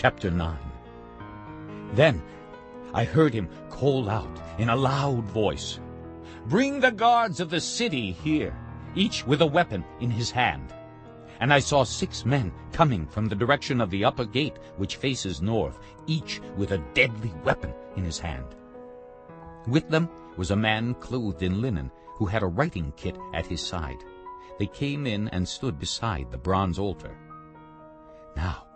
Chapter 9 Then I heard him call out in a loud voice, Bring the guards of the city here, each with a weapon in his hand. And I saw six men coming from the direction of the upper gate which faces north, each with a deadly weapon in his hand. With them was a man clothed in linen, who had a writing kit at his side. They came in and stood beside the bronze altar. Now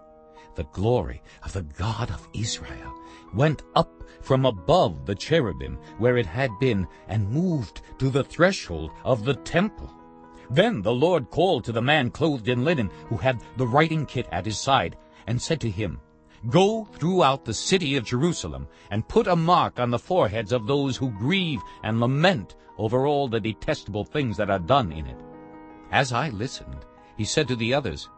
the glory of the God of Israel went up from above the cherubim where it had been and moved to the threshold of the temple. Then the Lord called to the man clothed in linen who had the writing kit at his side and said to him, Go throughout the city of Jerusalem and put a mark on the foreheads of those who grieve and lament over all the detestable things that are done in it. As I listened, he said to the others,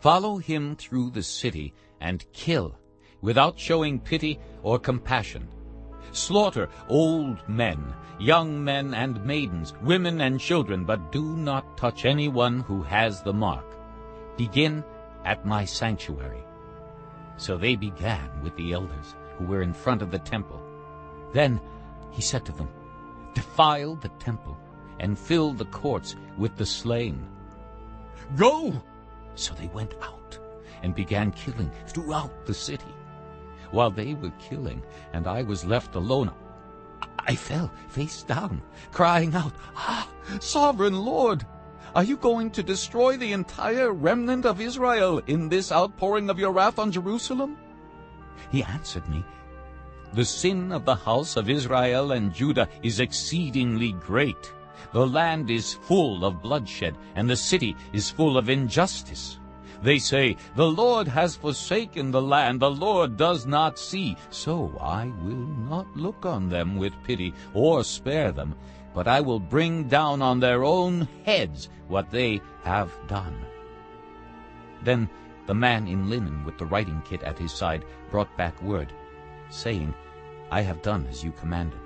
Follow him through the city and kill, without showing pity or compassion. Slaughter old men, young men and maidens, women and children, but do not touch anyone who has the mark. Begin at my sanctuary. So they began with the elders who were in front of the temple. Then he said to them, Defile the temple and fill the courts with the slain. Go! So they went out and began killing throughout the city. While they were killing and I was left alone, I fell face down, crying out, Ah, sovereign Lord, are you going to destroy the entire remnant of Israel in this outpouring of your wrath on Jerusalem? He answered me, The sin of the house of Israel and Judah is exceedingly great. The land is full of bloodshed, and the city is full of injustice. They say, The Lord has forsaken the land, the Lord does not see. So I will not look on them with pity or spare them, but I will bring down on their own heads what they have done. Then the man in linen with the writing kit at his side brought back word, saying, I have done as you commanded.